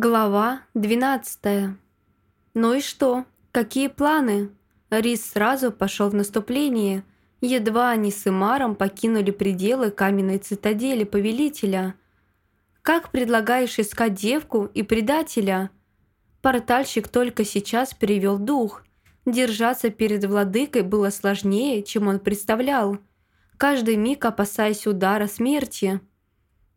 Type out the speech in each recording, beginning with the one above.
Глава 12. Ну и что? Какие планы? Рис сразу пошел в наступление. Едва они с Имаром покинули пределы каменной цитадели повелителя. «Как предлагаешь искать девку и предателя?» Портальщик только сейчас перевел дух. Держаться перед владыкой было сложнее, чем он представлял. Каждый миг опасаясь удара смерти.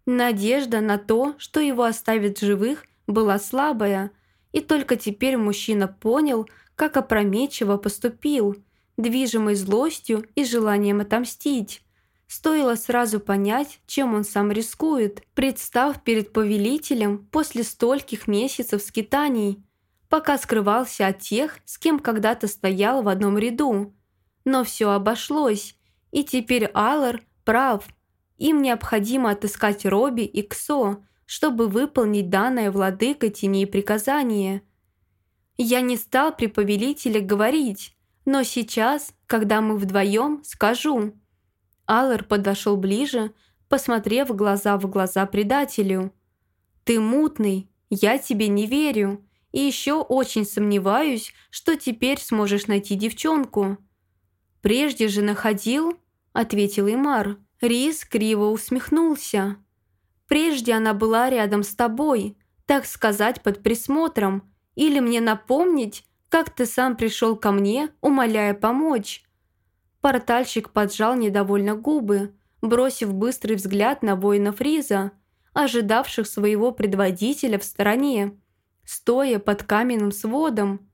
Надежда на то, что его оставят живых, была слабая, и только теперь мужчина понял, как опрометчиво поступил, движимый злостью и желанием отомстить. Стоило сразу понять, чем он сам рискует, представ перед повелителем после стольких месяцев скитаний, пока скрывался от тех, с кем когда-то стоял в одном ряду. Но все обошлось, и теперь Аллар прав. Им необходимо отыскать Робби и Ксо, чтобы выполнить данное владыкой теней приказание. Я не стал при повелителе говорить, но сейчас, когда мы вдвоем, скажу. Аллар подошел ближе, посмотрев глаза в глаза предателю. «Ты мутный, я тебе не верю, и еще очень сомневаюсь, что теперь сможешь найти девчонку». «Прежде же находил», — ответил Имар. Рис криво усмехнулся. Прежде она была рядом с тобой, так сказать, под присмотром. Или мне напомнить, как ты сам пришел ко мне, умоляя помочь?» Портальщик поджал недовольно губы, бросив быстрый взгляд на воина Фриза, ожидавших своего предводителя в стороне, стоя под каменным сводом.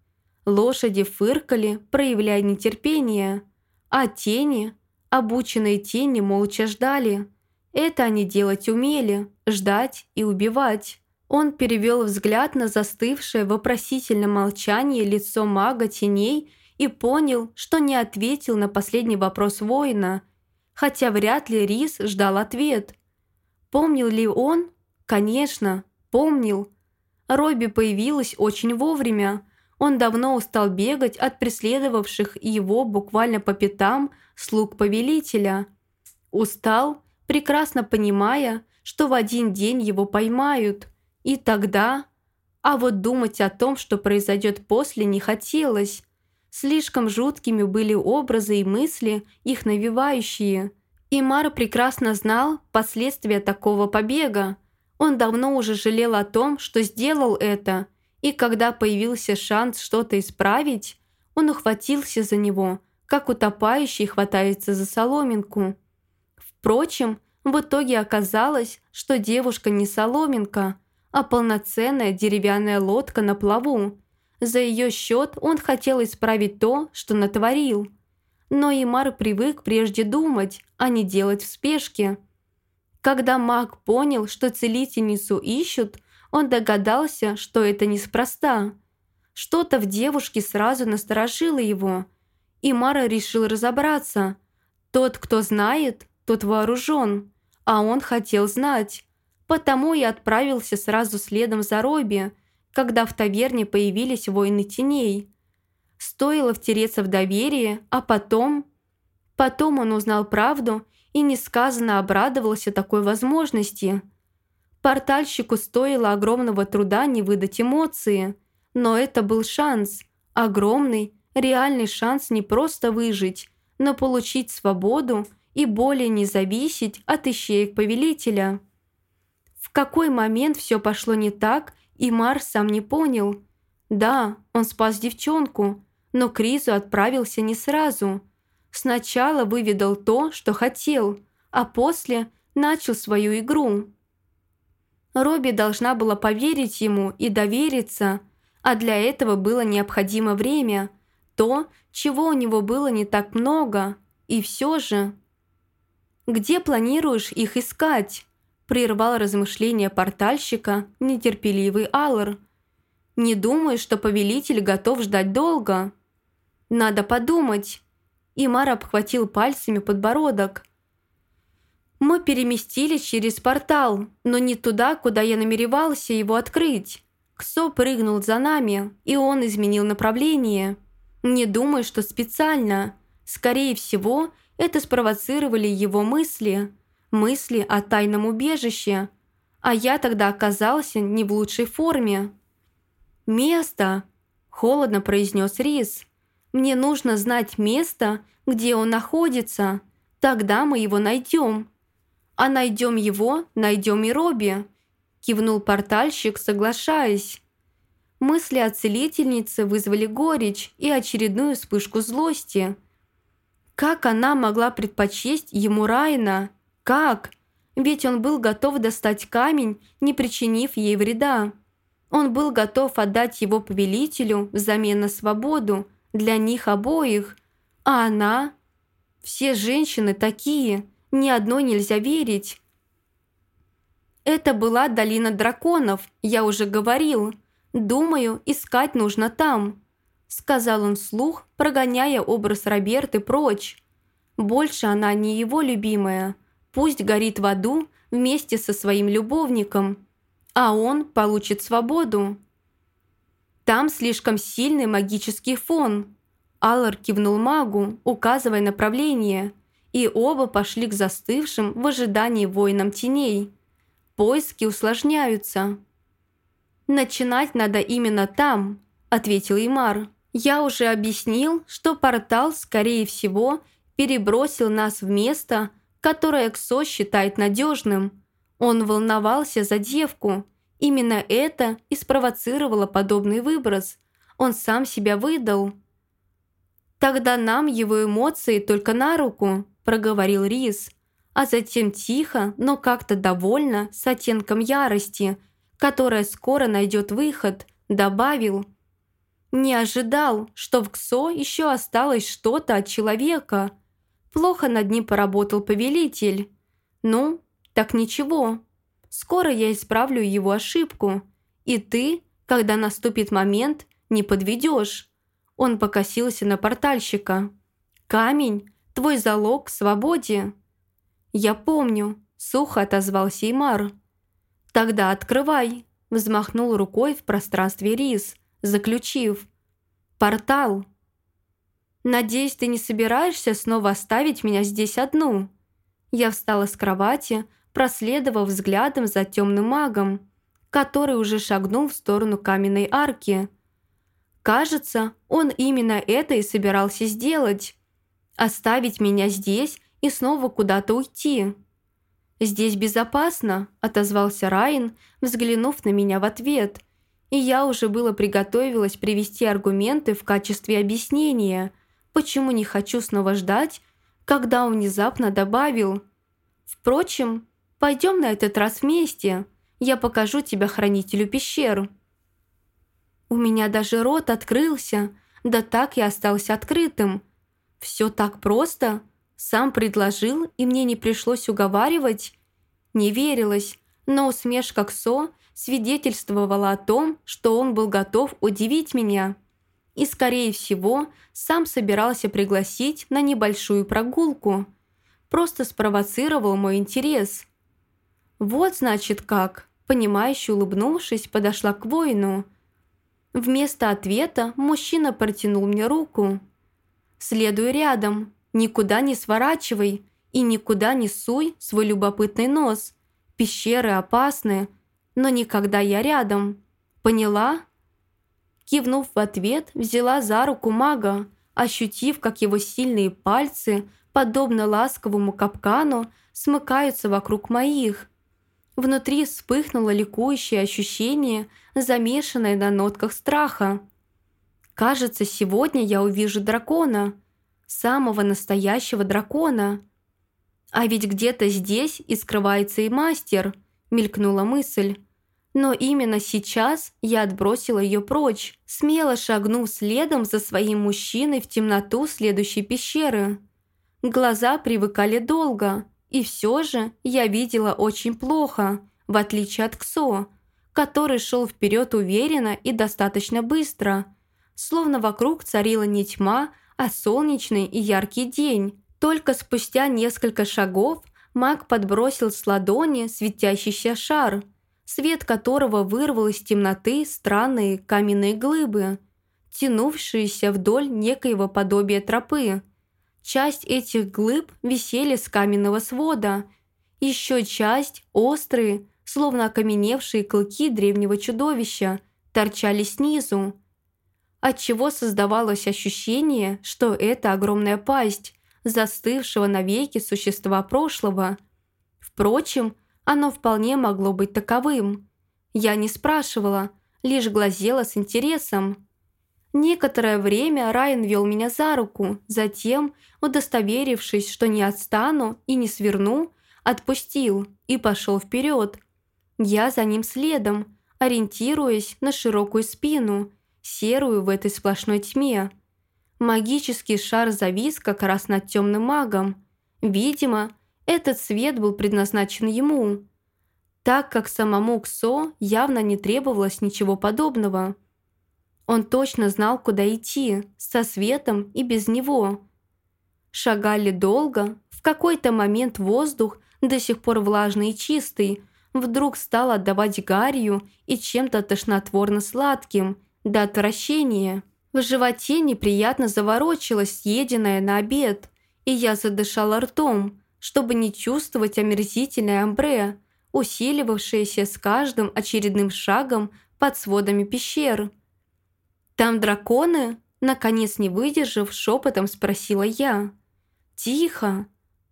Лошади фыркали, проявляя нетерпение, а тени, обученные тени, молча ждали – это они делать умели, ждать и убивать. Он перевел взгляд на застывшее вопросительное молчание лицо мага теней и понял, что не ответил на последний вопрос воина, хотя вряд ли Рис ждал ответ. Помнил ли он? Конечно, помнил. Робби появилась очень вовремя. Он давно устал бегать от преследовавших его буквально по пятам слуг повелителя. Устал прекрасно понимая, что в один день его поймают. И тогда... А вот думать о том, что произойдет после, не хотелось. Слишком жуткими были образы и мысли, их навевающие. И Мар прекрасно знал последствия такого побега. Он давно уже жалел о том, что сделал это, и когда появился шанс что-то исправить, он ухватился за него, как утопающий хватается за соломинку. Впрочем, в итоге оказалось, что девушка не соломинка, а полноценная деревянная лодка на плаву. За ее счет он хотел исправить то, что натворил. Но Имар привык прежде думать, а не делать в спешке. Когда маг понял, что целительницу ищут, он догадался, что это неспроста. Что-то в девушке сразу насторожило его. И Мара решил разобраться. Тот, кто знает, тот вооружен, а он хотел знать. Потому и отправился сразу следом за Робби, когда в таверне появились воины теней. Стоило втереться в доверие, а потом... Потом он узнал правду и несказанно обрадовался такой возможности. Портальщику стоило огромного труда не выдать эмоции, но это был шанс, огромный, реальный шанс не просто выжить, но получить свободу и более не зависеть от ищеек повелителя. В какой момент все пошло не так, и Марс сам не понял. Да, он спас девчонку, но к Ризу отправился не сразу. Сначала выведал то, что хотел, а после начал свою игру. Робби должна была поверить ему и довериться, а для этого было необходимо время, то, чего у него было не так много, и все же... Где планируешь их искать?» Прервал размышления портальщика нетерпеливый Аллар. «Не думаю, что повелитель готов ждать долго». «Надо подумать». Имар обхватил пальцами подбородок. «Мы переместились через портал, но не туда, куда я намеревался его открыть. Ксо прыгнул за нами, и он изменил направление. Не думаю, что специально. Скорее всего, это спровоцировали его мысли, мысли о тайном убежище. а я тогда оказался не в лучшей форме. «Место!» – холодно произнес Рис. «Мне нужно знать место, где он находится. Тогда мы его найдем. А найдем его, найдем и Робби», – кивнул портальщик, соглашаясь. Мысли о целительнице вызвали горечь и очередную вспышку злости. Как она могла предпочесть ему Райна? Как? Ведь он был готов достать камень, не причинив ей вреда. Он был готов отдать его повелителю взамен на свободу для них обоих. А она? Все женщины такие, ни одной нельзя верить. Это была долина драконов, я уже говорил. Думаю, искать нужно там», — сказал он вслух, прогоняя образ Роберты прочь. «Больше она не его любимая. Пусть горит в аду вместе со своим любовником, а он получит свободу». «Там слишком сильный магический фон», — Аллар кивнул магу, указывая направление, и оба пошли к застывшим в ожидании воинам теней. Поиски усложняются. «Начинать надо именно там», – ответил Имар. «Я уже объяснил, что портал, скорее всего, перебросил нас в место, которое Ксо считает надежным. Он волновался за девку. Именно это и спровоцировало подобный выброс. Он сам себя выдал». «Тогда нам его эмоции только на руку», – проговорил Рис, а затем тихо, но как-то довольно, с оттенком ярости – которая скоро найдет выход, добавил «Не ожидал, что в КСО еще осталось что-то от человека. Плохо над ним поработал повелитель. Ну, так ничего. Скоро я исправлю его ошибку. И ты, когда наступит момент, не подведешь». Он покосился на портальщика. «Камень – твой залог к свободе». «Я помню», – сухо отозвался Имар. «Тогда открывай!» – взмахнул рукой в пространстве Рис, заключив. «Портал!» «Надеюсь, ты не собираешься снова оставить меня здесь одну?» Я встала с кровати, проследовав взглядом за темным магом, который уже шагнул в сторону каменной арки. Кажется, он именно это и собирался сделать. Оставить меня здесь и снова куда-то уйти. «Здесь безопасно», – отозвался Райан, взглянув на меня в ответ. И я уже было приготовилась привести аргументы в качестве объяснения, почему не хочу снова ждать, когда он внезапно добавил. «Впрочем, пойдем на этот раз вместе. Я покажу тебя хранителю пещер». У меня даже рот открылся, да так и остался открытым. Все так просто – сам предложил, и мне не пришлось уговаривать. Не верилось, но усмешка Ксо свидетельствовала о том, что он был готов удивить меня. И, скорее всего, сам собирался пригласить на небольшую прогулку. Просто спровоцировал мой интерес. «Вот, значит, как», понимающе улыбнувшись, подошла к воину. Вместо ответа мужчина протянул мне руку. «Следуй рядом», Никуда не сворачивай и никуда не суй свой любопытный нос. Пещеры опасны, но никогда я рядом. Поняла?» Кивнув в ответ, взяла за руку мага, ощутив, как его сильные пальцы, подобно ласковому капкану, смыкаются вокруг моих. Внутри вспыхнуло ликующее ощущение, замешанное на нотках страха. «Кажется, сегодня я увижу дракона», самого настоящего дракона. А ведь где-то здесь и скрывается и мастер, мелькнула мысль. Но именно сейчас я отбросила ее прочь, смело шагнув следом за своим мужчиной в темноту следующей пещеры. Глаза привыкали долго, и все же я видела очень плохо, в отличие от Ксо, который шел вперед уверенно и достаточно быстро, словно вокруг царила не тьма, а солнечный и яркий день. Только спустя несколько шагов маг подбросил с ладони светящийся шар, свет которого вырвал из темноты странные каменные глыбы, тянувшиеся вдоль некоего подобия тропы. Часть этих глыб висели с каменного свода, еще часть острые, словно окаменевшие клыки древнего чудовища, торчали снизу, отчего создавалось ощущение, что это огромная пасть застывшего навеки существа прошлого. Впрочем, оно вполне могло быть таковым. Я не спрашивала, лишь глазела с интересом. Некоторое время Райан вел меня за руку, затем, удостоверившись, что не отстану и не сверну, отпустил и пошел вперед. Я за ним следом, ориентируясь на широкую спину, серую в этой сплошной тьме. Магический шар завис как раз над темным магом. Видимо, этот свет был предназначен ему, так как самому Ксо явно не требовалось ничего подобного. Он точно знал, куда идти, со светом и без него. Шагали долго, в какой-то момент воздух, до сих пор влажный и чистый, вдруг стал отдавать гарью и чем-то тошнотворно-сладким, до отвращения. В животе неприятно заворочилось съеденное на обед, и я задышала ртом, чтобы не чувствовать омерзительное амбре, усиливавшееся с каждым очередным шагом под сводами пещер. «Там драконы?» Наконец, не выдержав, шепотом спросила я. «Тихо!»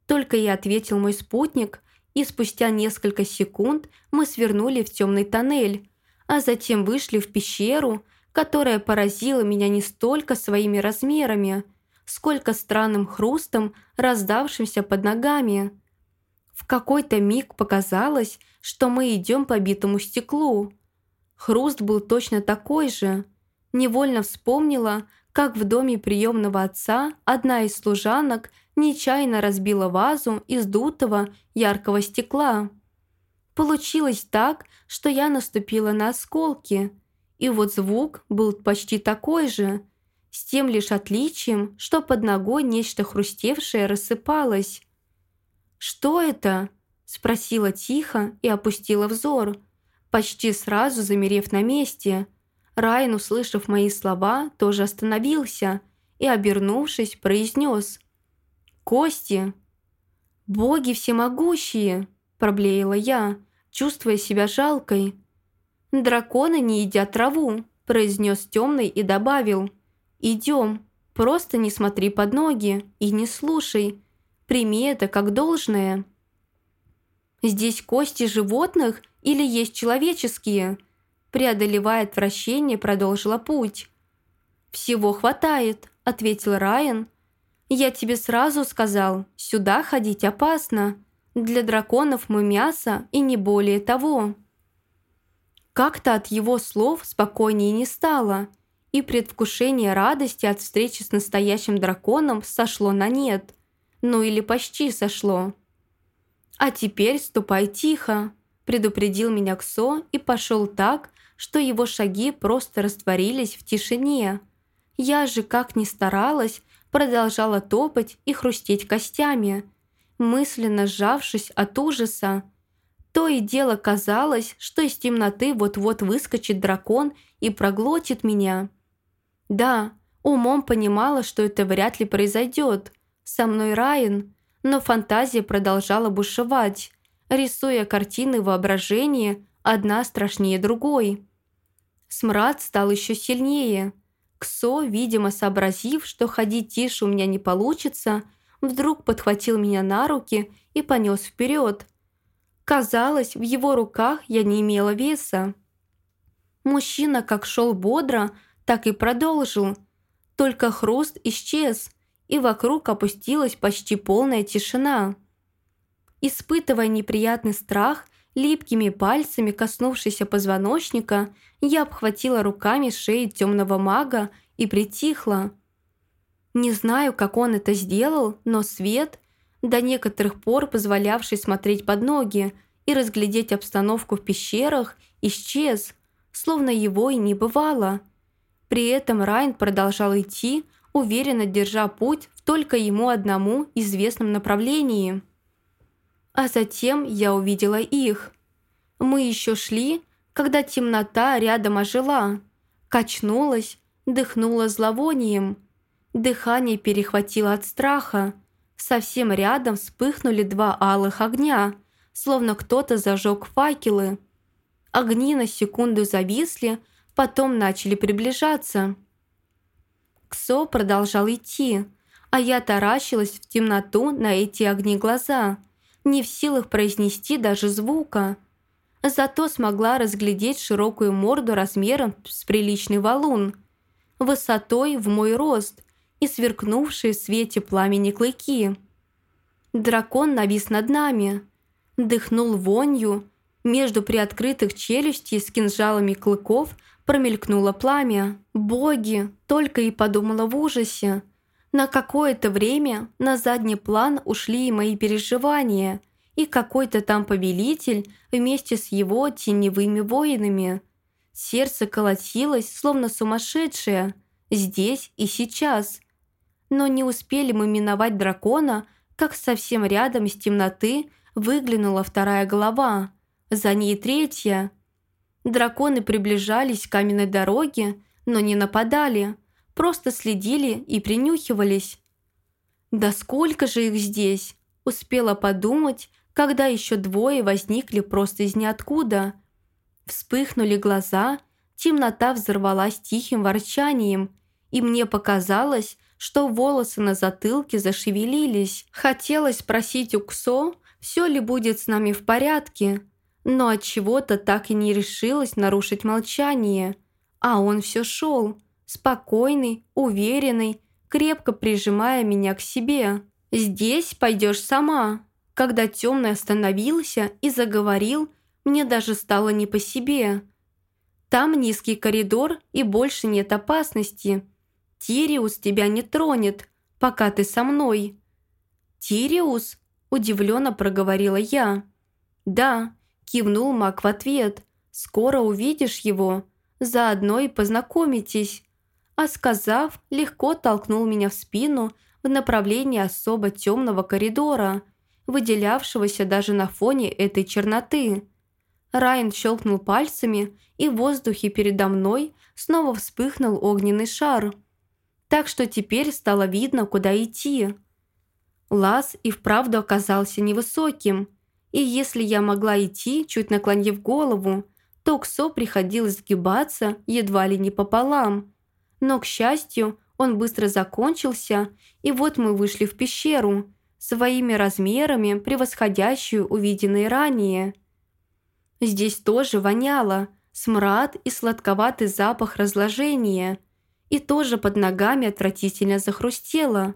Только и ответил мой спутник, и спустя несколько секунд мы свернули в темный тоннель, а затем вышли в пещеру, которая поразила меня не столько своими размерами, сколько странным хрустом, раздавшимся под ногами. В какой-то миг показалось, что мы идем по битому стеклу. Хруст был точно такой же – Невольно вспомнила, как в доме приемного отца одна из служанок нечаянно разбила вазу из дутого яркого стекла. Получилось так, что я наступила на осколки, и вот звук был почти такой же, с тем лишь отличием, что под ногой нечто хрустевшее рассыпалось. «Что это?» – спросила тихо и опустила взор, почти сразу замерев на месте – Райан, услышав мои слова, тоже остановился и, обернувшись, произнес «Кости!» «Боги всемогущие!» – проблеяла я, чувствуя себя жалкой. «Драконы не едят траву», – произнес темный и добавил «Идем, просто не смотри под ноги и не слушай, прими это как должное». «Здесь кости животных или есть человеческие?» преодолевая отвращение, продолжила путь. «Всего хватает», — ответил Райан. «Я тебе сразу сказал, сюда ходить опасно. Для драконов мы мясо и не более того». Как-то от его слов спокойнее не стало, и предвкушение радости от встречи с настоящим драконом сошло на нет. Ну или почти сошло. «А теперь ступай тихо», – предупредил меня Ксо и пошел так, что его шаги просто растворились в тишине. Я же, как ни старалась, продолжала топать и хрустеть костями, мысленно сжавшись от ужаса. То и дело казалось, что из темноты вот-вот выскочит дракон и проглотит меня. Да, умом понимала, что это вряд ли произойдет. Со мной Райан, но фантазия продолжала бушевать, рисуя картины воображения, одна страшнее другой. Смрад стал еще сильнее. Ксо, видимо, сообразив, что ходить тише у меня не получится, вдруг подхватил меня на руки и понес вперед. Казалось, в его руках я не имела веса. Мужчина как шел бодро, так и продолжил. Только хруст исчез, и вокруг опустилась почти полная тишина. Испытывая неприятный страх, Липкими пальцами, коснувшись позвоночника, я обхватила руками шею темного мага и притихла. Не знаю, как он это сделал, но свет, до некоторых пор позволявший смотреть под ноги и разглядеть обстановку в пещерах, исчез, словно его и не бывало. При этом Райн продолжал идти, уверенно держа путь в только ему одному известном направлении. А затем я увидела их. Мы еще шли, когда темнота рядом ожила, качнулась, дыхнула зловонием. Дыхание перехватило от страха. Совсем рядом вспыхнули два алых огня, словно кто-то зажег факелы. Огни на секунду зависли, потом начали приближаться. Ксо продолжал идти, а я таращилась в темноту на эти огни глаза, не в силах произнести даже звука. Зато смогла разглядеть широкую морду размером с приличный валун, высотой в мой рост и сверкнувшие в свете пламени клыки. Дракон навис над нами, дыхнул вонью, между приоткрытых челюстей с кинжалами клыков промелькнуло пламя. «Боги!» – только и подумала в ужасе. На какое-то время на задний план ушли и мои переживания, и какой-то там повелитель вместе с его теневыми воинами. Сердце колотилось, словно сумасшедшее, здесь и сейчас. Но не успели мы миновать дракона, как совсем рядом с темноты выглянула вторая голова, за ней третья. Драконы приближались к каменной дороге, но не нападали – просто следили и принюхивались. «Да сколько же их здесь?» Успела подумать, когда еще двое возникли просто из ниоткуда. Вспыхнули глаза, темнота взорвалась тихим ворчанием, и мне показалось, что волосы на затылке зашевелились. Хотелось спросить у Ксо, все ли будет с нами в порядке, но от чего то так и не решилась нарушить молчание. А он все шел, спокойный, уверенный, крепко прижимая меня к себе. «Здесь пойдешь сама». Когда темный остановился и заговорил, мне даже стало не по себе. Там низкий коридор и больше нет опасности. Тириус тебя не тронет, пока ты со мной. «Тириус?» – удивленно проговорила я. «Да», – кивнул Мак в ответ. «Скоро увидишь его. Заодно и познакомитесь» а сказав, легко толкнул меня в спину в направлении особо темного коридора, выделявшегося даже на фоне этой черноты. Райан щелкнул пальцами, и в воздухе передо мной снова вспыхнул огненный шар. Так что теперь стало видно, куда идти. Лаз и вправду оказался невысоким, и если я могла идти, чуть наклонив голову, то Ксо приходилось сгибаться едва ли не пополам – но, к счастью, он быстро закончился, и вот мы вышли в пещеру, своими размерами превосходящую увиденные ранее. Здесь тоже воняло, смрад и сладковатый запах разложения, и тоже под ногами отвратительно захрустело.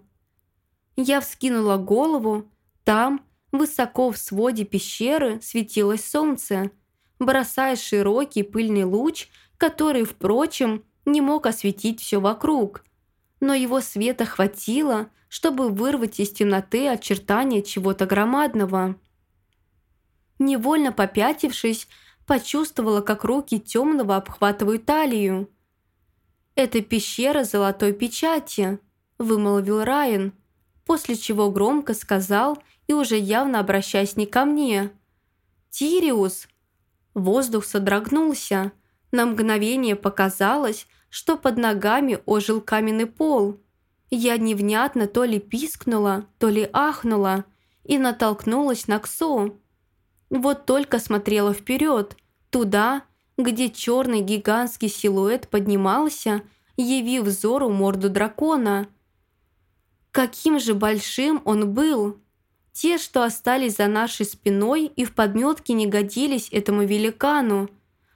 Я вскинула голову, там, высоко в своде пещеры, светилось солнце, бросая широкий пыльный луч, который, впрочем, не мог осветить все вокруг, но его света хватило, чтобы вырвать из темноты очертания чего-то громадного. Невольно попятившись, почувствовала, как руки темного обхватывают талию. «Это пещера золотой печати», – вымолвил Райан, после чего громко сказал и уже явно обращаясь не ко мне. «Тириус!» Воздух содрогнулся. На мгновение показалось, что под ногами ожил каменный пол. Я невнятно то ли пискнула, то ли ахнула и натолкнулась на Ксо. Вот только смотрела вперед, туда, где черный гигантский силуэт поднимался, явив взору морду дракона. Каким же большим он был! Те, что остались за нашей спиной и в подметке не годились этому великану.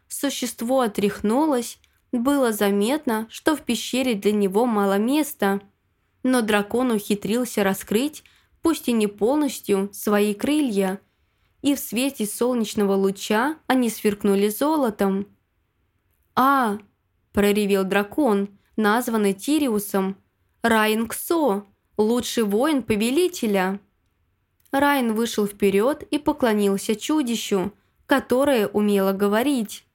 Существо отряхнулось, было заметно, что в пещере для него мало места, но дракон ухитрился раскрыть, пусть и не полностью, свои крылья, и в свете солнечного луча они сверкнули золотом. «А!» – проревел дракон, названный Тириусом. «Райан Ксо, лучший воин повелителя!» Райан вышел вперед и поклонился чудищу, которое умело говорить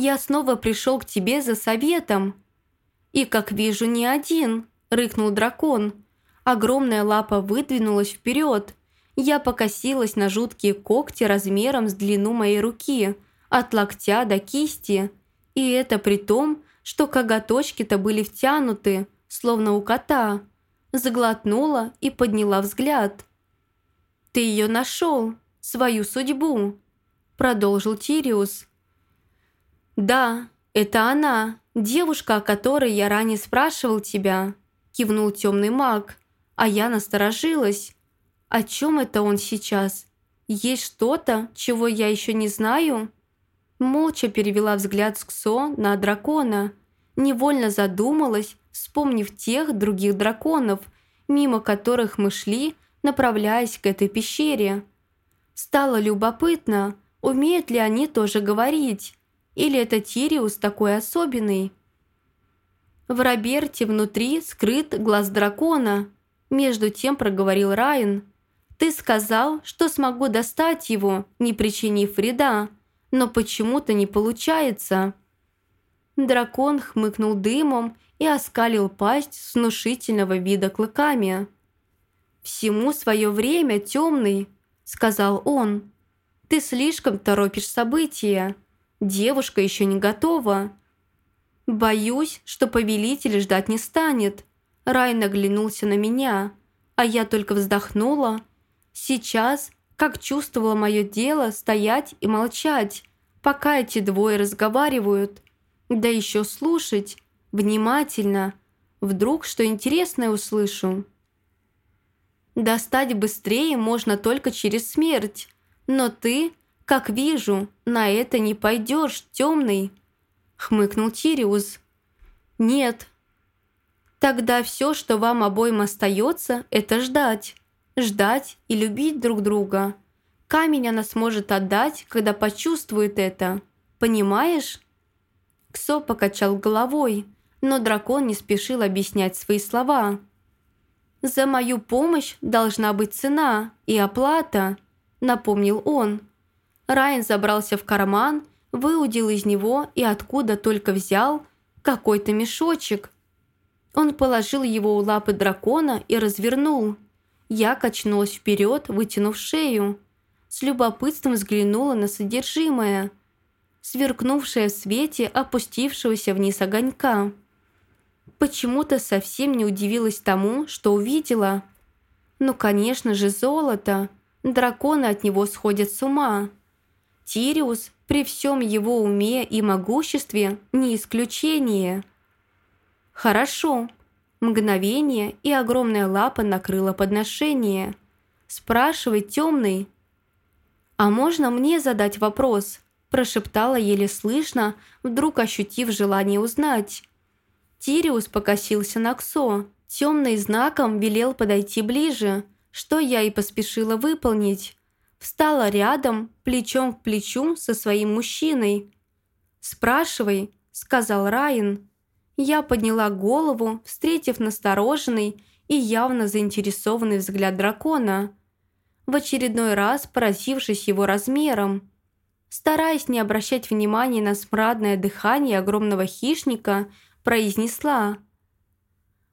я снова пришел к тебе за советом». «И, как вижу, не один», – рыкнул дракон. Огромная лапа выдвинулась вперед. Я покосилась на жуткие когти размером с длину моей руки, от локтя до кисти. И это при том, что коготочки-то были втянуты, словно у кота. Заглотнула и подняла взгляд. «Ты ее нашел?» – свою судьбу», – продолжил Тириус. «Да, это она, девушка, о которой я ранее спрашивал тебя», – кивнул темный маг, а я насторожилась. «О чем это он сейчас? Есть что-то, чего я еще не знаю?» Молча перевела взгляд с Ксо на дракона, невольно задумалась, вспомнив тех других драконов, мимо которых мы шли, направляясь к этой пещере. Стало любопытно, умеют ли они тоже говорить, или это Тириус такой особенный. В Роберте внутри скрыт глаз дракона, между тем проговорил Райан. «Ты сказал, что смогу достать его, не причинив вреда, но почему-то не получается». Дракон хмыкнул дымом и оскалил пасть с внушительного вида клыками. «Всему свое время, темный», — сказал он. «Ты слишком торопишь события. Девушка еще не готова». «Боюсь, что повелитель ждать не станет». Рай наглянулся на меня, а я только вздохнула. Сейчас, как чувствовала мое дело, стоять и молчать, пока эти двое разговаривают. Да еще слушать, внимательно. Вдруг что интересное услышу. Достать быстрее можно только через смерть. Но ты, как вижу, на это не пойдешь, темный. Хмыкнул Тириус. Нет. Тогда все, что вам обоим остается, это ждать. Ждать и любить друг друга. Камень она сможет отдать, когда почувствует это. Понимаешь? Ксо покачал головой, но дракон не спешил объяснять свои слова. «За мою помощь должна быть цена и оплата», – напомнил он. Райан забрался в карман, выудил из него и откуда только взял какой-то мешочек. Он положил его у лапы дракона и развернул. Я качнулась вперед, вытянув шею. С любопытством взглянула на содержимое, сверкнувшее в свете опустившегося вниз огонька. Почему-то совсем не удивилась тому, что увидела. Ну, конечно же, золото. Драконы от него сходят с ума. Тириус при всем его уме и могуществе не исключение. Хорошо. Мгновение, и огромная лапа накрыла подношение. Спрашивай, темный. «А можно мне задать вопрос?» прошептала еле слышно, вдруг ощутив желание узнать. Тириус покосился на Ксо, темный знаком велел подойти ближе, что я и поспешила выполнить. Встала рядом, плечом к плечу со своим мужчиной. «Спрашивай», — сказал Райан. Я подняла голову, встретив настороженный и явно заинтересованный взгляд дракона, в очередной раз поразившись его размером. Стараясь не обращать внимания на смрадное дыхание огромного хищника, произнесла.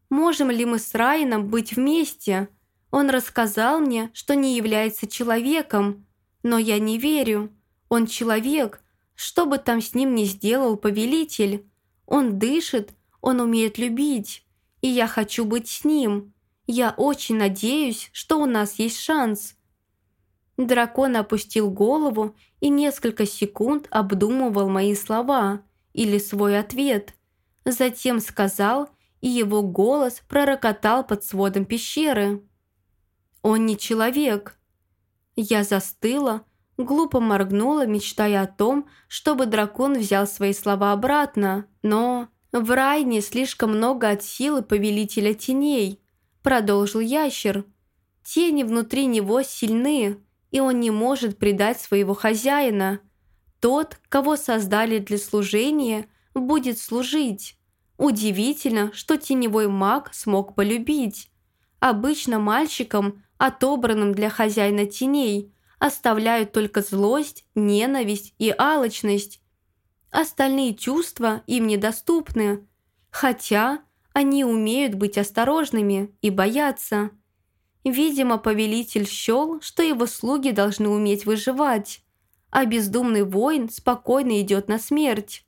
«Можем ли мы с Райаном быть вместе? Он рассказал мне, что не является человеком, но я не верю. Он человек, что бы там с ним ни сделал повелитель. Он дышит, он умеет любить, и я хочу быть с ним. Я очень надеюсь, что у нас есть шанс». Дракон опустил голову и несколько секунд обдумывал мои слова или свой ответ – Затем сказал, и его голос пророкотал под сводом пещеры. «Он не человек». Я застыла, глупо моргнула, мечтая о том, чтобы дракон взял свои слова обратно, но... «В Райне слишком много от силы повелителя теней», продолжил ящер. «Тени внутри него сильны, и он не может предать своего хозяина. Тот, кого создали для служения, будет служить. Удивительно, что теневой маг смог полюбить. Обычно мальчикам, отобранным для хозяина теней, оставляют только злость, ненависть и алчность. Остальные чувства им недоступны, хотя они умеют быть осторожными и бояться. Видимо, повелитель счел, что его слуги должны уметь выживать, а бездумный воин спокойно идет на смерть.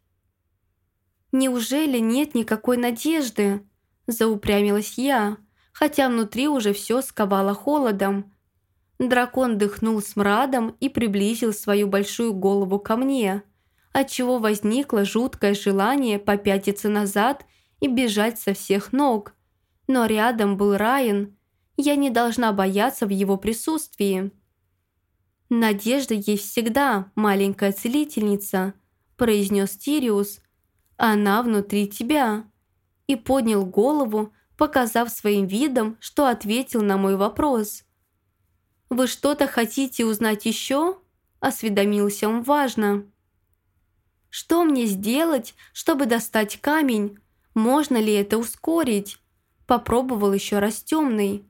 «Неужели нет никакой надежды?» – заупрямилась я, хотя внутри уже все сковало холодом. Дракон дыхнул смрадом и приблизил свою большую голову ко мне, отчего возникло жуткое желание попятиться назад и бежать со всех ног. Но рядом был Райан. Я не должна бояться в его присутствии. «Надежда есть всегда, маленькая целительница», произнес Тириус. «Она внутри тебя». И поднял голову, показав своим видом, что ответил на мой вопрос. «Вы что-то хотите узнать еще?» Осведомился он важно. «Что мне сделать, чтобы достать камень? Можно ли это ускорить?» Попробовал еще раз темный.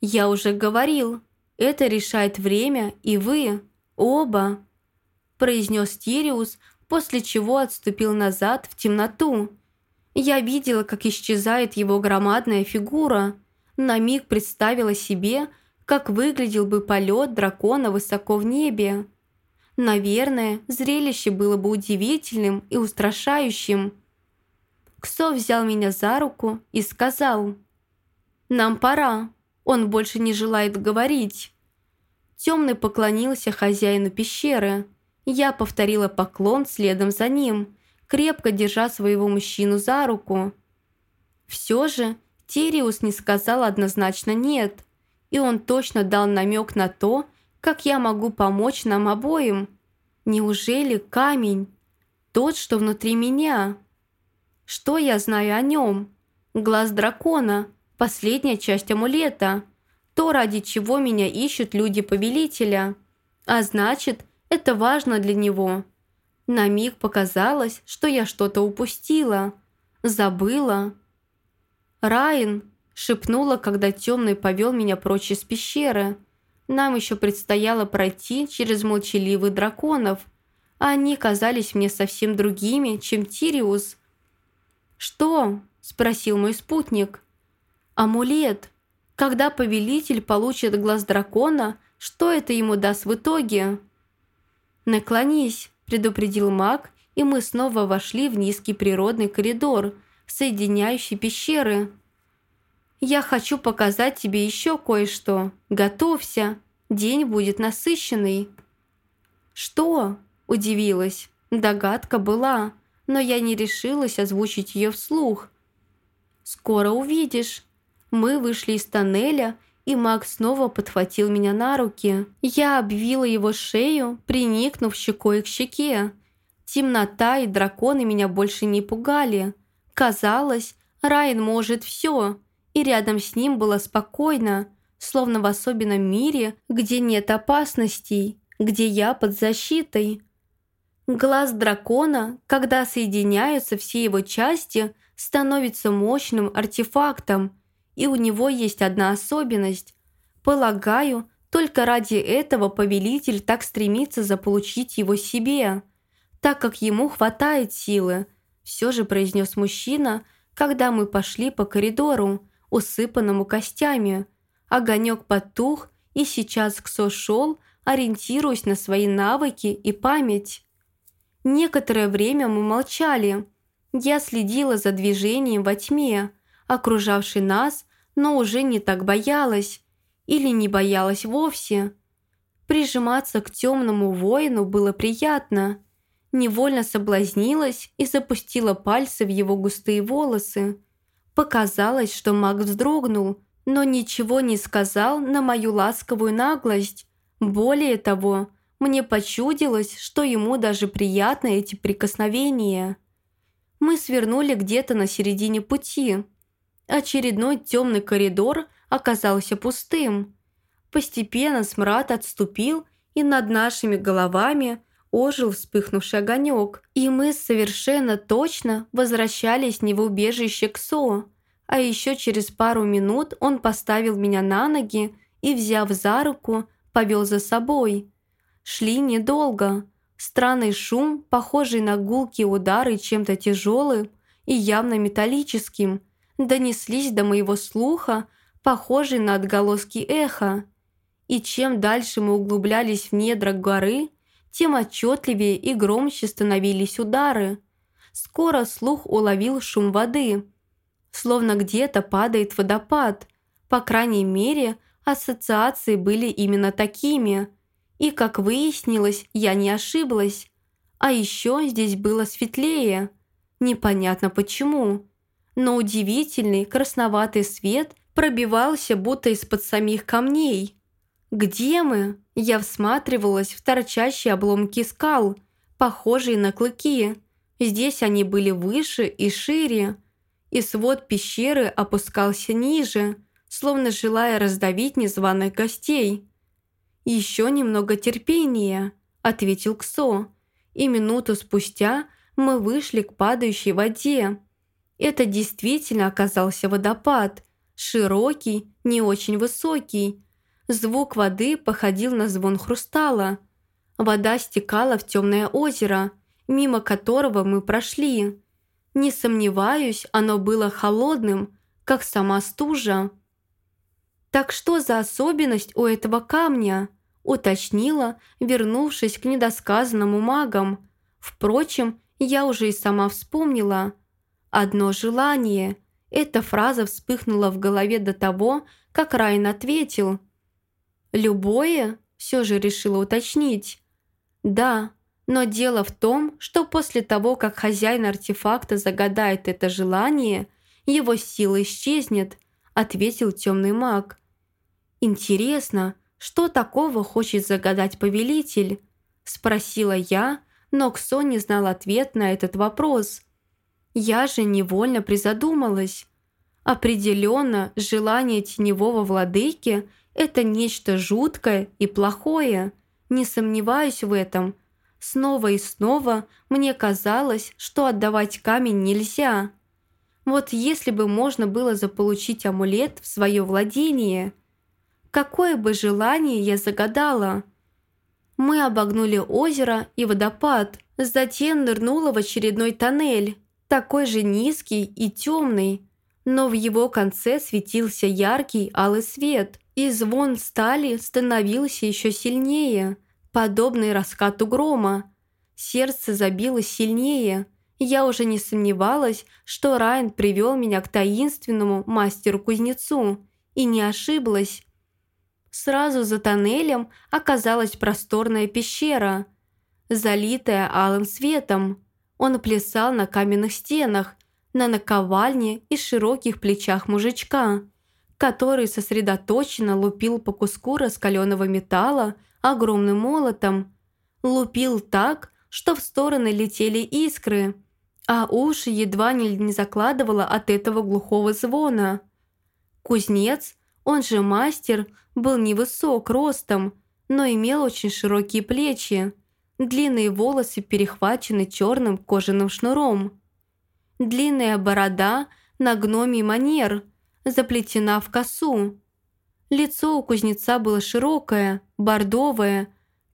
«Я уже говорил, это решает время и вы, оба», произнес Тириус, после чего отступил назад в темноту. Я видела, как исчезает его громадная фигура. На миг представила себе, как выглядел бы полет дракона высоко в небе. Наверное, зрелище было бы удивительным и устрашающим. Ксо взял меня за руку и сказал, «Нам пора, он больше не желает говорить». Темный поклонился хозяину пещеры. Я повторила поклон следом за ним, крепко держа своего мужчину за руку. Все же Тириус не сказал однозначно «нет», и он точно дал намек на то, как я могу помочь нам обоим. Неужели камень? Тот, что внутри меня? Что я знаю о нем? Глаз дракона, последняя часть амулета, то, ради чего меня ищут люди-повелителя. А значит, это важно для него. На миг показалось, что я что-то упустила, забыла. «Райан!» – шепнула, когда темный повел меня прочь из пещеры. Нам еще предстояло пройти через молчаливых драконов, а они казались мне совсем другими, чем Тириус. «Что?» – спросил мой спутник. «Амулет. Когда повелитель получит глаз дракона, что это ему даст в итоге?» «Наклонись», – предупредил маг, и мы снова вошли в низкий природный коридор, соединяющий пещеры. «Я хочу показать тебе еще кое-что. Готовься. День будет насыщенный». «Что?» – удивилась. Догадка была, но я не решилась озвучить ее вслух. «Скоро увидишь». Мы вышли из тоннеля и маг снова подхватил меня на руки. Я обвила его шею, приникнув щекой к щеке. Темнота и драконы меня больше не пугали. Казалось, Райан может все, и рядом с ним было спокойно, словно в особенном мире, где нет опасностей, где я под защитой. Глаз дракона, когда соединяются все его части, становится мощным артефактом – и у него есть одна особенность. Полагаю, только ради этого повелитель так стремится заполучить его себе, так как ему хватает силы, все же произнес мужчина, когда мы пошли по коридору, усыпанному костями. Огонек потух, и сейчас Ксо шел, ориентируясь на свои навыки и память. Некоторое время мы молчали. Я следила за движением во тьме, окружавшей нас, но уже не так боялась. Или не боялась вовсе. Прижиматься к темному воину было приятно. Невольно соблазнилась и запустила пальцы в его густые волосы. Показалось, что маг вздрогнул, но ничего не сказал на мою ласковую наглость. Более того, мне почудилось, что ему даже приятны эти прикосновения. Мы свернули где-то на середине пути – Очередной темный коридор оказался пустым. Постепенно смрад отступил, и над нашими головами ожил вспыхнувший огонек, и мы совершенно точно возвращались не в убежище Ксо. А еще через пару минут он поставил меня на ноги и, взяв за руку, повел за собой. Шли недолго. Странный шум, похожий на гулкие удары чем-то тяжелым и явно металлическим, донеслись до моего слуха, похожие на отголоски эха. И чем дальше мы углублялись в недра горы, тем отчетливее и громче становились удары. Скоро слух уловил шум воды. Словно где-то падает водопад. По крайней мере, Ассоциации были именно такими. И, как выяснилось, я не ошиблась. А еще здесь было светлее. Непонятно почему. Но удивительный красноватый свет пробивался будто из-под самих камней. «Где мы?» Я всматривалась в торчащие обломки скал, похожие на клыки. Здесь они были выше и шире, и свод пещеры опускался ниже, словно желая раздавить незваных гостей. «Еще немного терпения», — ответил Ксо, и минуту спустя мы вышли к падающей воде. Это действительно оказался водопад, широкий, не очень высокий. Звук воды походил на звон хрустала. Вода стекала в темное озеро, мимо которого мы прошли. Не сомневаюсь, оно было холодным, как сама стужа. «Так что за особенность у этого камня?» уточнила, вернувшись к недосказанному магам. Впрочем, я уже и сама вспомнила. Одно желание. Эта фраза вспыхнула в голове до того, как Райан ответил. «Любое?» – все же решила уточнить. «Да, но дело в том, что после того, как хозяин артефакта загадает это желание, его сила исчезнет», – ответил темный маг. «Интересно, что такого хочет загадать повелитель?» – спросила я, но Ксо не знал ответ на этот вопрос. Я же невольно призадумалась. Определенно, желание теневого владыки – это нечто жуткое и плохое. Не сомневаюсь в этом. Снова и снова мне казалось, что отдавать камень нельзя. Вот если бы можно было заполучить амулет в свое владение, какое бы желание я загадала – мы обогнули озеро и водопад, затем нырнула в очередной тоннель, такой же низкий и темный, но в его конце светился яркий алый свет, и звон стали становился еще сильнее, подобный раскату грома. Сердце забилось сильнее, я уже не сомневалась, что Райан привел меня к таинственному мастеру-кузнецу, и не ошиблась. Сразу за тоннелем оказалась просторная пещера, залитая алым светом. Он плясал на каменных стенах, на наковальне и широких плечах мужичка, который сосредоточенно лупил по куску раскаленного металла огромным молотом. Лупил так, что в стороны летели искры, а уши едва не закладывало от этого глухого звона. Кузнец, он же мастер, был невысок ростом, но имел очень широкие плечи. Длинные волосы перехвачены черным кожаным шнуром. Длинная борода на гномий манер, заплетена в косу. Лицо у кузнеца было широкое, бордовое,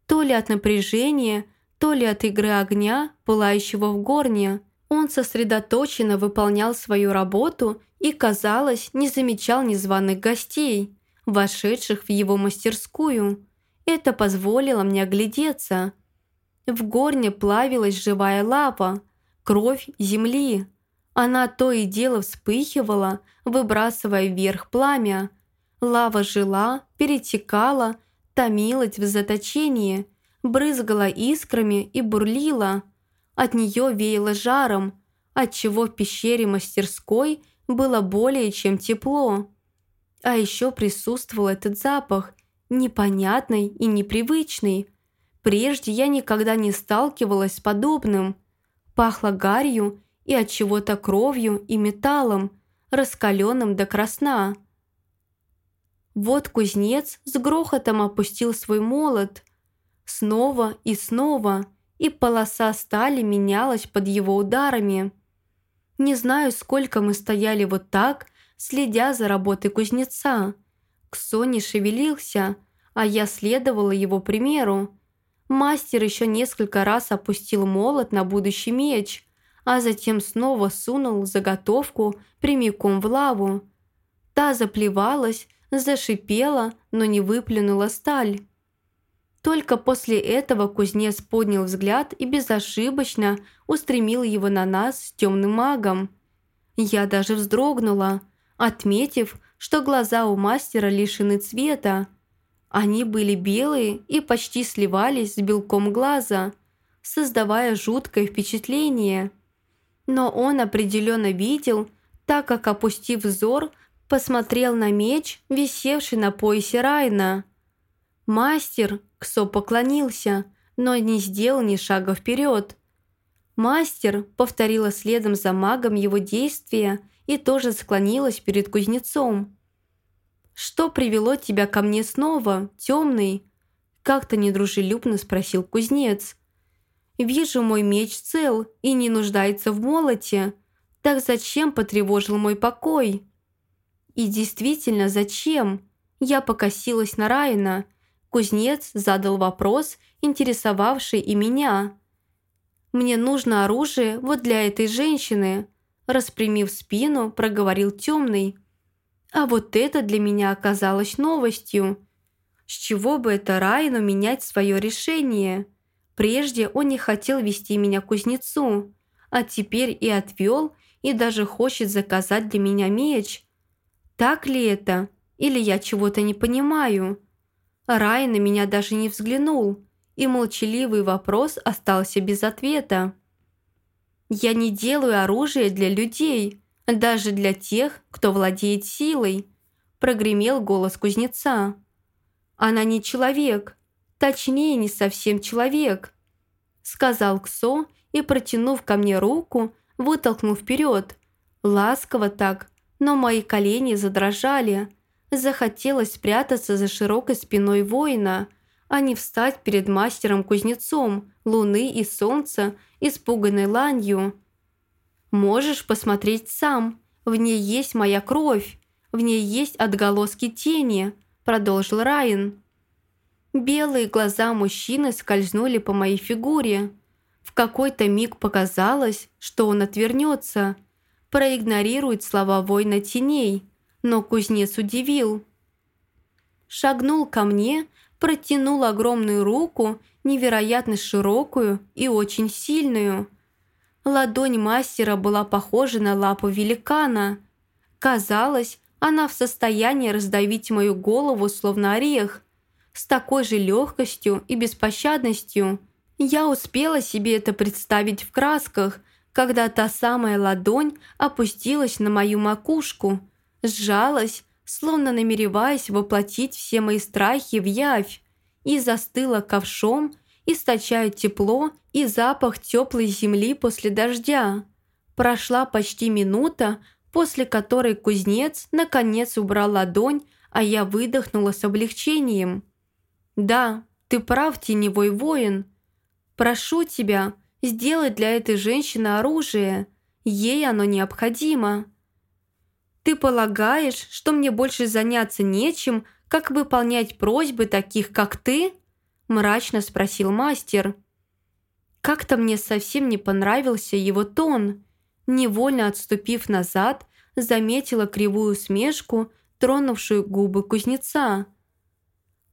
то ли от напряжения, то ли от игры огня, пылающего в горне. Он сосредоточенно выполнял свою работу и, казалось, не замечал незваных гостей вошедших в его мастерскую. Это позволило мне оглядеться. В горне плавилась живая лава, кровь земли. Она то и дело вспыхивала, выбрасывая вверх пламя. Лава жила, перетекала, томилась в заточении, брызгала искрами и бурлила. От нее веяло жаром, отчего в пещере мастерской было более чем тепло. А еще присутствовал этот запах, непонятный и непривычный. Прежде я никогда не сталкивалась с подобным. Пахло гарью и от чего-то кровью и металлом, раскаленным до красна. Вот кузнец с грохотом опустил свой молот. Снова и снова, и полоса стали менялась под его ударами. Не знаю, сколько мы стояли вот так, следя за работой кузнеца. Ксо не шевелился, а я следовала его примеру. Мастер еще несколько раз опустил молот на будущий меч, а затем снова сунул заготовку прямиком в лаву. Та заплевалась, зашипела, но не выплюнула сталь. Только после этого кузнец поднял взгляд и безошибочно устремил его на нас с темным магом. Я даже вздрогнула – отметив, что глаза у мастера лишены цвета. Они были белые и почти сливались с белком глаза, создавая жуткое впечатление. Но он определенно видел, так как, опустив взор, посмотрел на меч, висевший на поясе Райна. Мастер, Ксо поклонился, но не сделал ни шага вперед. Мастер повторила следом за магом его действия и тоже склонилась перед кузнецом. «Что привело тебя ко мне снова, темный?» Как-то недружелюбно спросил кузнец. «Вижу, мой меч цел и не нуждается в молоте. Так зачем потревожил мой покой?» И действительно, зачем? Я покосилась на Райна. Кузнец задал вопрос, интересовавший и меня. «Мне нужно оружие вот для этой женщины», распрямив спину, проговорил темный. А вот это для меня оказалось новостью. С чего бы это Райну менять свое решение? Прежде он не хотел вести меня к кузнецу, а теперь и отвел, и даже хочет заказать для меня меч. Так ли это? Или я чего-то не понимаю? Рай на меня даже не взглянул, и молчаливый вопрос остался без ответа. Я не делаю оружие для людей, даже для тех, кто владеет силой», – прогремел голос кузнеца. «Она не человек, точнее, не совсем человек», – сказал Ксо и, протянув ко мне руку, вытолкнул вперед. Ласково так, но мои колени задрожали. Захотелось спрятаться за широкой спиной воина, а не встать перед мастером-кузнецом, луны и солнца испуганной ланью. «Можешь посмотреть сам. В ней есть моя кровь. В ней есть отголоски тени», – продолжил Райан. Белые глаза мужчины скользнули по моей фигуре. В какой-то миг показалось, что он отвернется, проигнорирует слова воина теней, но кузнец удивил. Шагнул ко мне, протянул огромную руку невероятно широкую и очень сильную. Ладонь мастера была похожа на лапу великана. Казалось, она в состоянии раздавить мою голову, словно орех. С такой же легкостью и беспощадностью я успела себе это представить в красках, когда та самая ладонь опустилась на мою макушку, сжалась, словно намереваясь воплотить все мои страхи в явь и застыла ковшом, источая тепло и запах теплой земли после дождя. Прошла почти минута, после которой кузнец наконец убрал ладонь, а я выдохнула с облегчением. «Да, ты прав, теневой воин. Прошу тебя, сделай для этой женщины оружие. Ей оно необходимо». «Ты полагаешь, что мне больше заняться нечем, как выполнять просьбы таких, как ты?» – мрачно спросил мастер. Как-то мне совсем не понравился его тон. Невольно отступив назад, заметила кривую смешку, тронувшую губы кузнеца.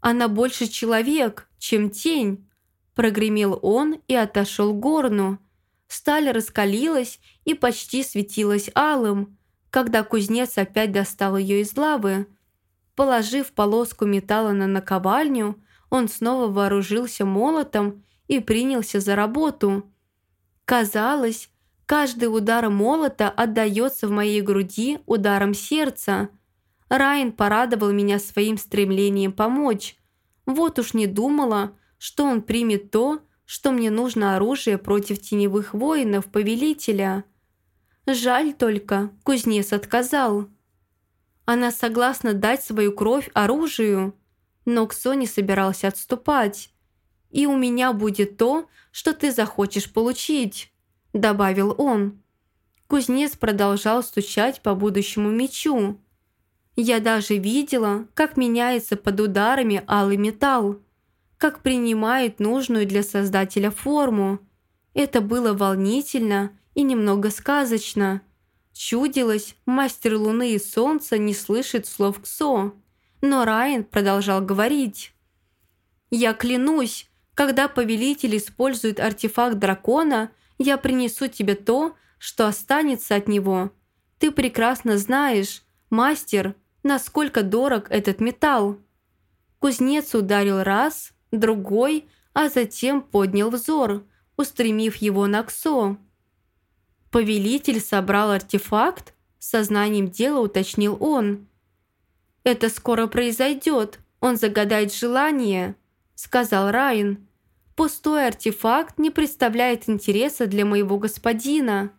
«Она больше человек, чем тень», – прогремел он и отошел к горну. Сталь раскалилась и почти светилась алым, когда кузнец опять достал ее из лавы – Положив полоску металла на наковальню, он снова вооружился молотом и принялся за работу. Казалось, каждый удар молота отдается в моей груди ударом сердца. Райан порадовал меня своим стремлением помочь. Вот уж не думала, что он примет то, что мне нужно оружие против теневых воинов повелителя. Жаль только, кузнец отказал. Она согласна дать свою кровь оружию, но Ксо не собирался отступать. «И у меня будет то, что ты захочешь получить», – добавил он. Кузнец продолжал стучать по будущему мечу. Я даже видела, как меняется под ударами алый металл, как принимает нужную для создателя форму. Это было волнительно и немного сказочно – Чудилось, мастер Луны и Солнца не слышит слов Ксо. Но Райан продолжал говорить. «Я клянусь, когда повелитель использует артефакт дракона, я принесу тебе то, что останется от него. Ты прекрасно знаешь, мастер, насколько дорог этот металл. Кузнец ударил раз, другой, а затем поднял взор, устремив его на Ксо. «Повелитель собрал артефакт?» Сознанием дела уточнил он. «Это скоро произойдет, он загадает желание», сказал Райан. «Пустой артефакт не представляет интереса для моего господина,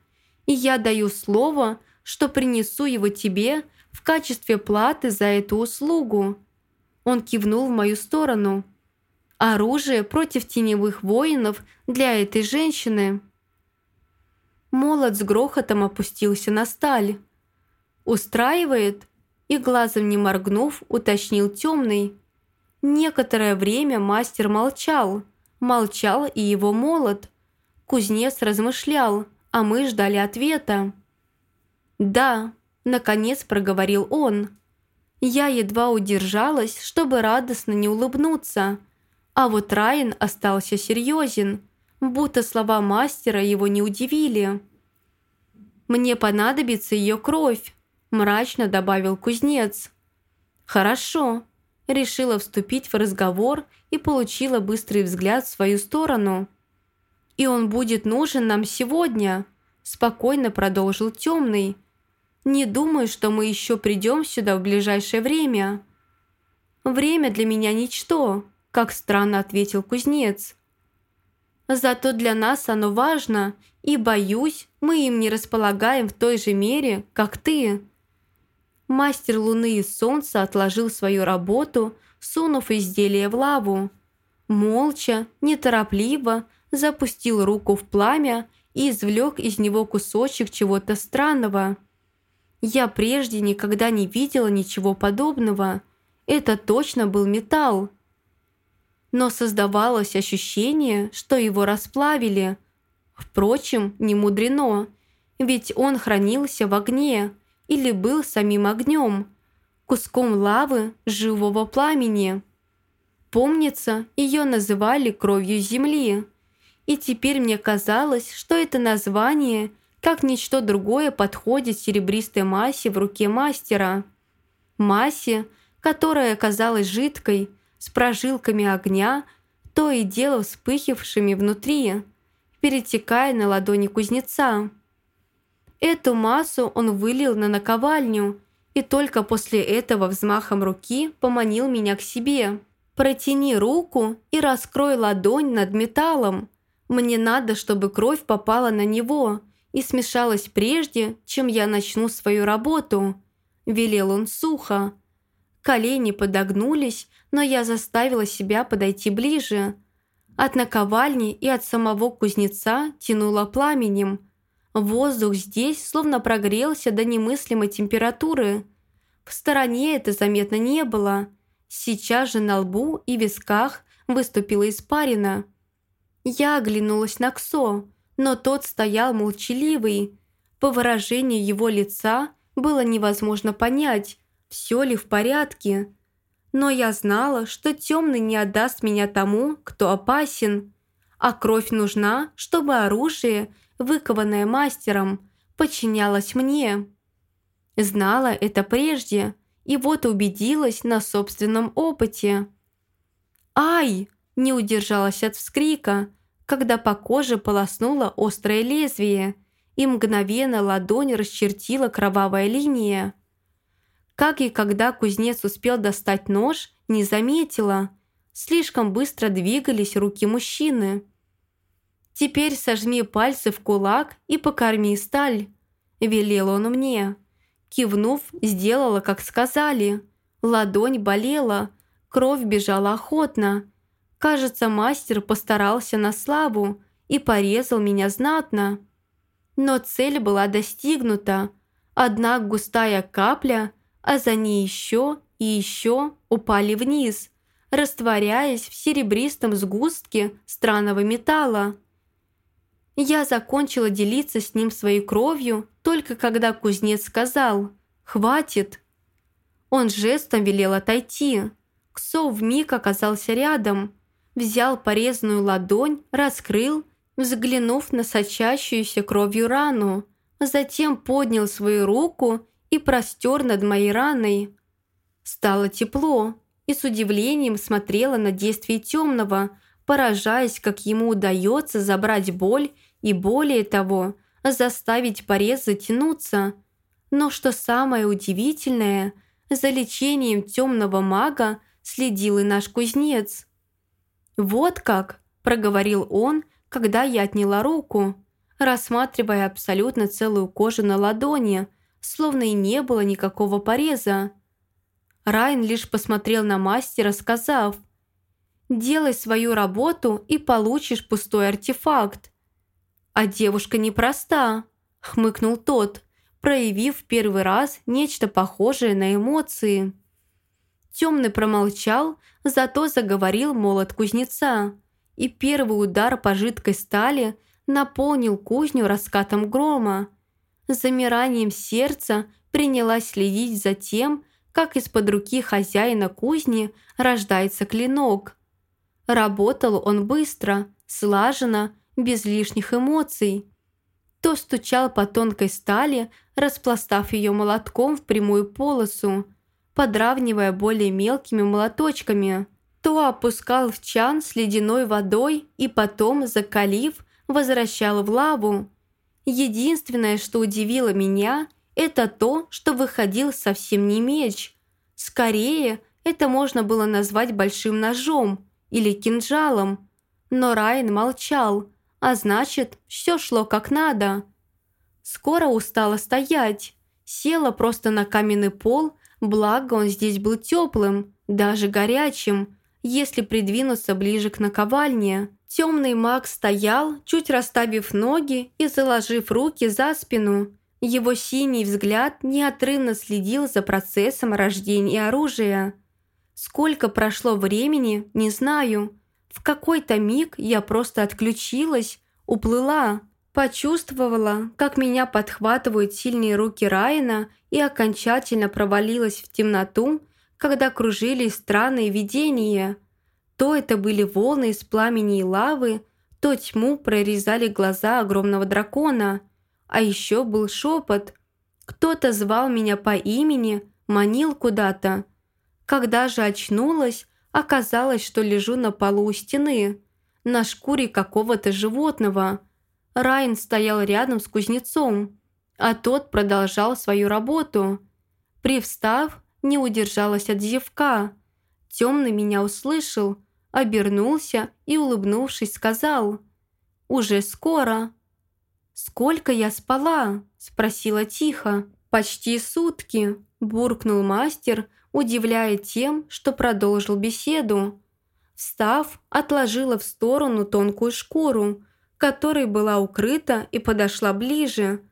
и я даю слово, что принесу его тебе в качестве платы за эту услугу». Он кивнул в мою сторону. «Оружие против теневых воинов для этой женщины». Молот с грохотом опустился на сталь. «Устраивает?» И глазом не моргнув, уточнил темный. Некоторое время мастер молчал. Молчал и его молот. Кузнец размышлял, а мы ждали ответа. «Да», — наконец проговорил он. Я едва удержалась, чтобы радостно не улыбнуться. А вот Райан остался серьезен, будто слова мастера его не удивили. «Мне понадобится ее кровь», – мрачно добавил кузнец. «Хорошо», – решила вступить в разговор и получила быстрый взгляд в свою сторону. «И он будет нужен нам сегодня», – спокойно продолжил темный. «Не думаю, что мы еще придем сюда в ближайшее время». «Время для меня ничто», – как странно ответил кузнец. Зато для нас оно важно, и, боюсь, мы им не располагаем в той же мере, как ты». Мастер Луны и Солнца отложил свою работу, сунув изделие в лаву. Молча, неторопливо запустил руку в пламя и извлек из него кусочек чего-то странного. Я прежде никогда не видела ничего подобного. Это точно был металл но создавалось ощущение, что его расплавили. Впрочем, не мудрено, ведь он хранился в огне или был самим огнем, куском лавы живого пламени. Помнится, ее называли кровью земли, и теперь мне казалось, что это название, как ничто другое, подходит серебристой массе в руке мастера. Массе, которая оказалась жидкой, с прожилками огня, то и дело вспыхившими внутри, перетекая на ладони кузнеца. Эту массу он вылил на наковальню и только после этого взмахом руки поманил меня к себе. «Протяни руку и раскрой ладонь над металлом. Мне надо, чтобы кровь попала на него и смешалась прежде, чем я начну свою работу», – велел он сухо. Колени подогнулись, но я заставила себя подойти ближе. От наковальни и от самого кузнеца тянуло пламенем. Воздух здесь словно прогрелся до немыслимой температуры. В стороне это заметно не было. Сейчас же на лбу и висках выступила испарина. Я оглянулась на Ксо, но тот стоял молчаливый. По выражению его лица было невозможно понять, все ли в порядке. Но я знала, что темный не отдаст меня тому, кто опасен, а кровь нужна, чтобы оружие, выкованное мастером, подчинялось мне. Знала это прежде, и вот убедилась на собственном опыте. «Ай!» – не удержалась от вскрика, когда по коже полоснуло острое лезвие, и мгновенно ладонь расчертила кровавая линия. Как и когда кузнец успел достать нож, не заметила. Слишком быстро двигались руки мужчины. «Теперь сожми пальцы в кулак и покорми сталь», – велел он мне. Кивнув, сделала, как сказали. Ладонь болела, кровь бежала охотно. Кажется, мастер постарался на славу и порезал меня знатно. Но цель была достигнута. Одна густая капля а за ней еще и еще упали вниз, растворяясь в серебристом сгустке странного металла. Я закончила делиться с ним своей кровью, только когда кузнец сказал «Хватит». Он жестом велел отойти. Ксо вмиг оказался рядом, взял порезанную ладонь, раскрыл, взглянув на сочащуюся кровью рану, затем поднял свою руку и простер над моей раной. Стало тепло, и с удивлением смотрела на действие темного, поражаясь, как ему удается забрать боль и, более того, заставить порез затянуться. Но что самое удивительное, за лечением темного мага следил и наш кузнец. «Вот как!» – проговорил он, когда я отняла руку, рассматривая абсолютно целую кожу на ладони, словно и не было никакого пореза. Райан лишь посмотрел на мастера, сказав «Делай свою работу и получишь пустой артефакт». «А девушка непроста», — хмыкнул тот, проявив первый раз нечто похожее на эмоции. Темный промолчал, зато заговорил молот кузнеца, и первый удар по жидкой стали наполнил кузню раскатом грома. Замиранием сердца принялась следить за тем, как из-под руки хозяина кузни рождается клинок. Работал он быстро, слаженно, без лишних эмоций. То стучал по тонкой стали, распластав ее молотком в прямую полосу, подравнивая более мелкими молоточками, то опускал в чан с ледяной водой и потом, закалив, возвращал в лаву. Единственное, что удивило меня – это то, что выходил совсем не меч. Скорее, это можно было назвать большим ножом или кинжалом. Но Райан молчал, а значит, все шло как надо. Скоро устала стоять. Села просто на каменный пол, благо он здесь был теплым, даже горячим, если придвинуться ближе к наковальне. Темный маг стоял, чуть расставив ноги и заложив руки за спину. Его синий взгляд неотрывно следил за процессом рождения оружия. Сколько прошло времени, не знаю. В какой-то миг я просто отключилась, уплыла, почувствовала, как меня подхватывают сильные руки Райана и окончательно провалилась в темноту, когда кружились странные видения. То это были волны из пламени и лавы, то тьму прорезали глаза огромного дракона – а еще был шепот. Кто-то звал меня по имени, манил куда-то. Когда же очнулась, оказалось, что лежу на полу у стены, на шкуре какого-то животного. Райан стоял рядом с кузнецом, а тот продолжал свою работу. Привстав, не удержалась от зевка. Темный меня услышал, обернулся и, улыбнувшись, сказал «Уже скоро». «Сколько я спала?» – спросила тихо. «Почти сутки», – буркнул мастер, удивляя тем, что продолжил беседу. Встав, отложила в сторону тонкую шкуру, которой была укрыта и подошла ближе,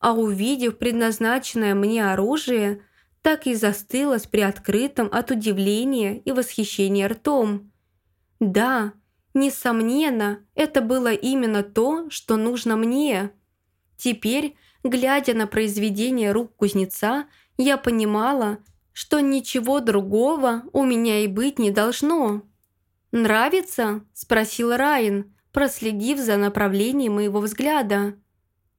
а увидев предназначенное мне оружие, так и застыла с приоткрытым от удивления и восхищения ртом. Да, Несомненно, это было именно то, что нужно мне. Теперь, глядя на произведение рук кузнеца, я понимала, что ничего другого у меня и быть не должно. «Нравится?» – спросил Райан, проследив за направлением моего взгляда.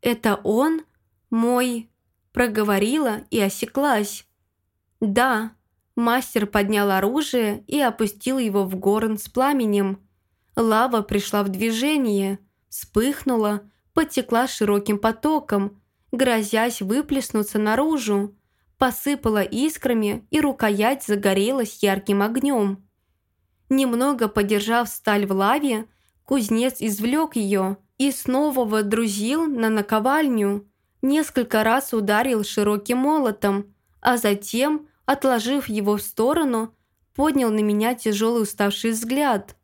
«Это он? Мой?» – проговорила и осеклась. «Да». Мастер поднял оружие и опустил его в горн с пламенем – Лава пришла в движение, вспыхнула, потекла широким потоком, грозясь выплеснуться наружу, посыпала искрами и рукоять загорелась ярким огнем. Немного подержав сталь в лаве, кузнец извлек ее и снова водрузил на наковальню, несколько раз ударил широким молотом, а затем, отложив его в сторону, поднял на меня тяжелый уставший взгляд.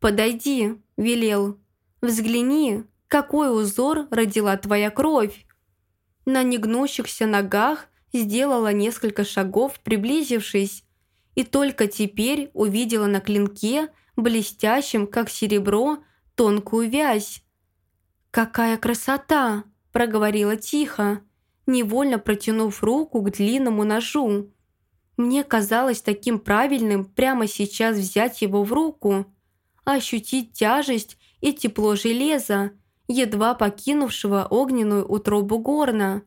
«Подойди», – велел. «Взгляни, какой узор родила твоя кровь». На негнущихся ногах сделала несколько шагов, приблизившись, и только теперь увидела на клинке, блестящем, как серебро, тонкую вязь. «Какая красота!» – проговорила тихо, невольно протянув руку к длинному ножу. Мне казалось таким правильным прямо сейчас взять его в руку – ощутить тяжесть и тепло железа, едва покинувшего огненную утробу горна.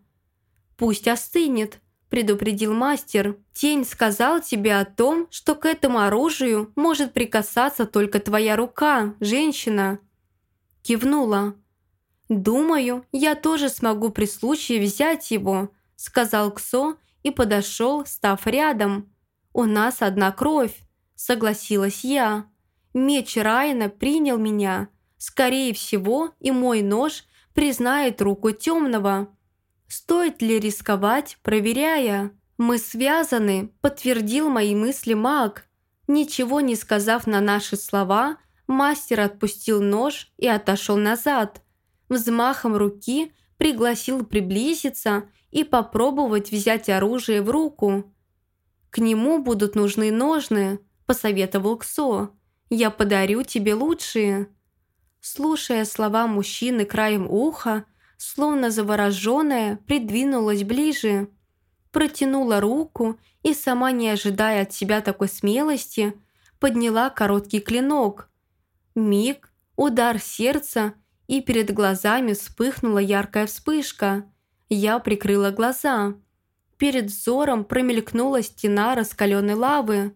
«Пусть остынет», – предупредил мастер. «Тень сказал тебе о том, что к этому оружию может прикасаться только твоя рука, женщина». Кивнула. «Думаю, я тоже смогу при случае взять его», – сказал Ксо и подошел, став рядом. «У нас одна кровь», – согласилась я. Меч Райана принял меня. Скорее всего, и мой нож признает руку темного. Стоит ли рисковать, проверяя? Мы связаны, подтвердил мои мысли маг. Ничего не сказав на наши слова, мастер отпустил нож и отошел назад. Взмахом руки пригласил приблизиться и попробовать взять оружие в руку. «К нему будут нужны ножны», – посоветовал Ксо. «Я подарю тебе лучшие». Слушая слова мужчины краем уха, словно завороженная, придвинулась ближе. Протянула руку и, сама не ожидая от себя такой смелости, подняла короткий клинок. Миг, удар сердца, и перед глазами вспыхнула яркая вспышка. Я прикрыла глаза. Перед взором промелькнула стена раскаленной лавы.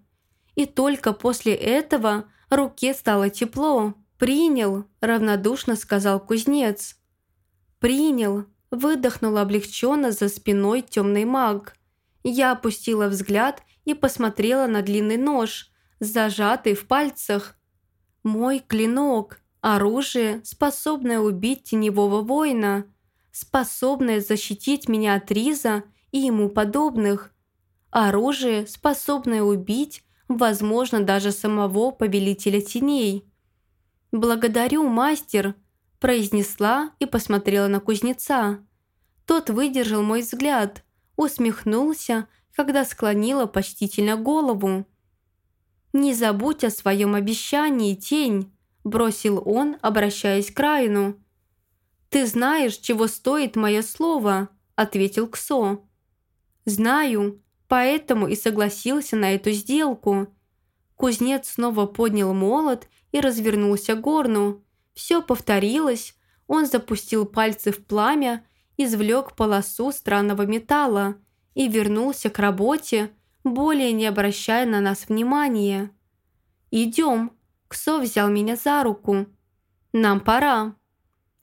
И только после этого руке стало тепло. «Принял», – равнодушно сказал кузнец. «Принял», – выдохнул облегченно за спиной темный маг. Я опустила взгляд и посмотрела на длинный нож, зажатый в пальцах. «Мой клинок, оружие, способное убить теневого воина, способное защитить меня от Риза и ему подобных, оружие, способное убить, возможно, даже самого повелителя теней». «Благодарю, мастер», произнесла и посмотрела на кузнеца. Тот выдержал мой взгляд, усмехнулся, когда склонила почтительно голову. «Не забудь о своем обещании, тень», – бросил он, обращаясь к Райну. «Ты знаешь, чего стоит мое слово», – ответил Ксо. «Знаю, поэтому и согласился на эту сделку». Кузнец снова поднял молот и развернулся к горну. Все повторилось, он запустил пальцы в пламя, извлек полосу странного металла и вернулся к работе, более не обращая на нас внимания. «Идем», – Ксо взял меня за руку. «Нам пора».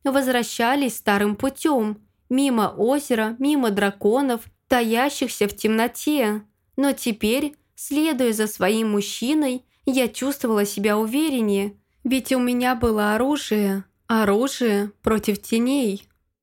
Возвращались старым путем, мимо озера, мимо драконов, таящихся в темноте. Но теперь, следуя за своим мужчиной, я чувствовала себя увереннее – ведь у меня было оружие, оружие против теней.